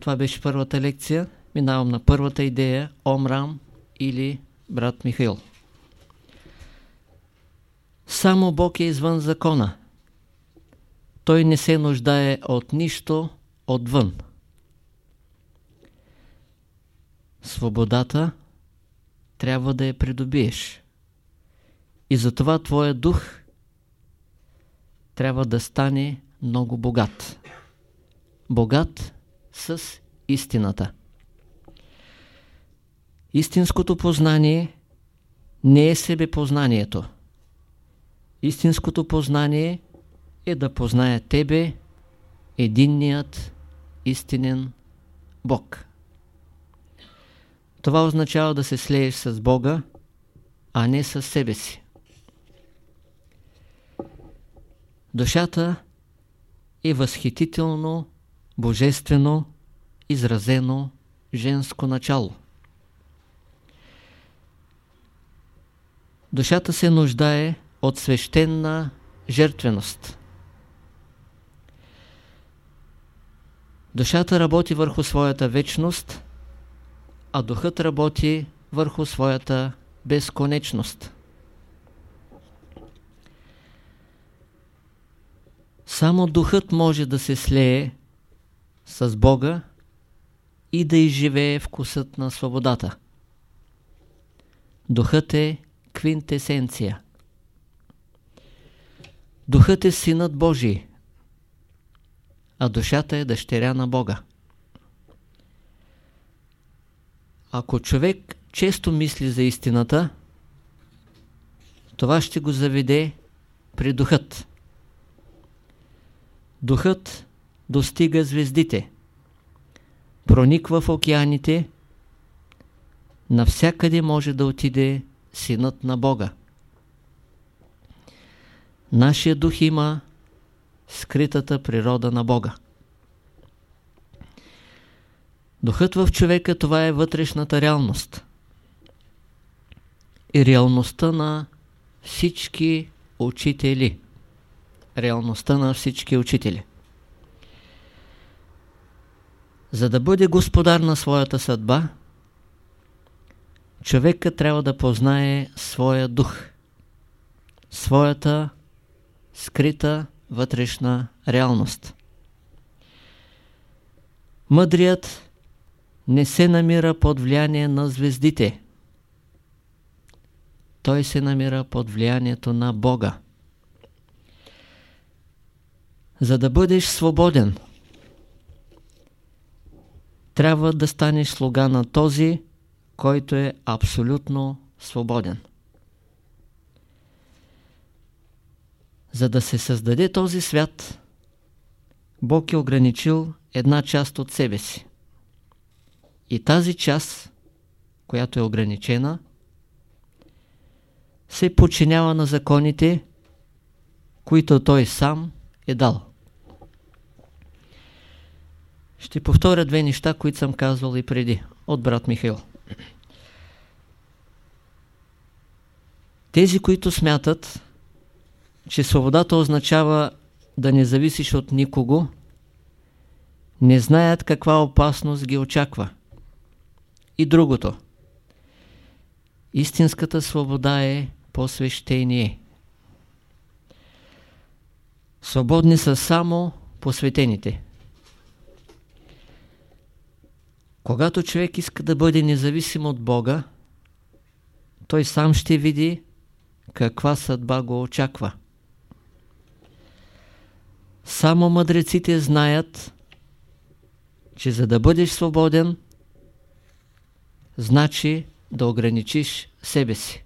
Това беше първата лекция. Минавам на първата идея Омрам или брат Михаил. Само Бог е извън закона. Той не се нуждае от нищо отвън. Свободата трябва да я придобиеш. И затова твоя дух трябва да стане много богат. Богат с истината. Истинското познание не е себепознанието. Истинското познание е да познае Тебе, единният истинен Бог. Това означава да се слееш с Бога, а не с себе си. Душата е възхитително, божествено, изразено женско начало. Душата се нуждае от свещена жертвеност. Душата работи върху своята вечност, а духът работи върху своята безконечност. Само духът може да се слее с Бога и да изживее вкусът на свободата. Духът е квинтесенция. Духът е синът Божий, а душата е дъщеря на Бога. Ако човек често мисли за истината, това ще го заведе при духът. Духът достига звездите, прониква в океаните, навсякъде може да отиде Синът на Бога. Нашия дух има скритата природа на Бога. Духът в човека това е вътрешната реалност. И реалността на всички учители. Реалността на всички учители. За да бъде господар на своята съдба, човека трябва да познае своя дух, своята скрита вътрешна реалност. Мъдрият не се намира под влияние на звездите. Той се намира под влиянието на Бога. За да бъдеш свободен, трябва да станеш слуга на този, който е абсолютно свободен. За да се създаде този свят, Бог е ограничил една част от себе си. И тази част, която е ограничена, се подчинява на законите, които той сам е дал. Ще повторя две неща, които съм казвал и преди, от брат Михаил. Тези, които смятат, че свободата означава да не зависиш от никого, не знаят каква опасност ги очаква. И другото. Истинската свобода е посвещение. Свободни са само посветените. Когато човек иска да бъде независим от Бога, той сам ще види каква съдба го очаква. Само мъдреците знаят, че за да бъдеш свободен, значи да ограничиш себе си.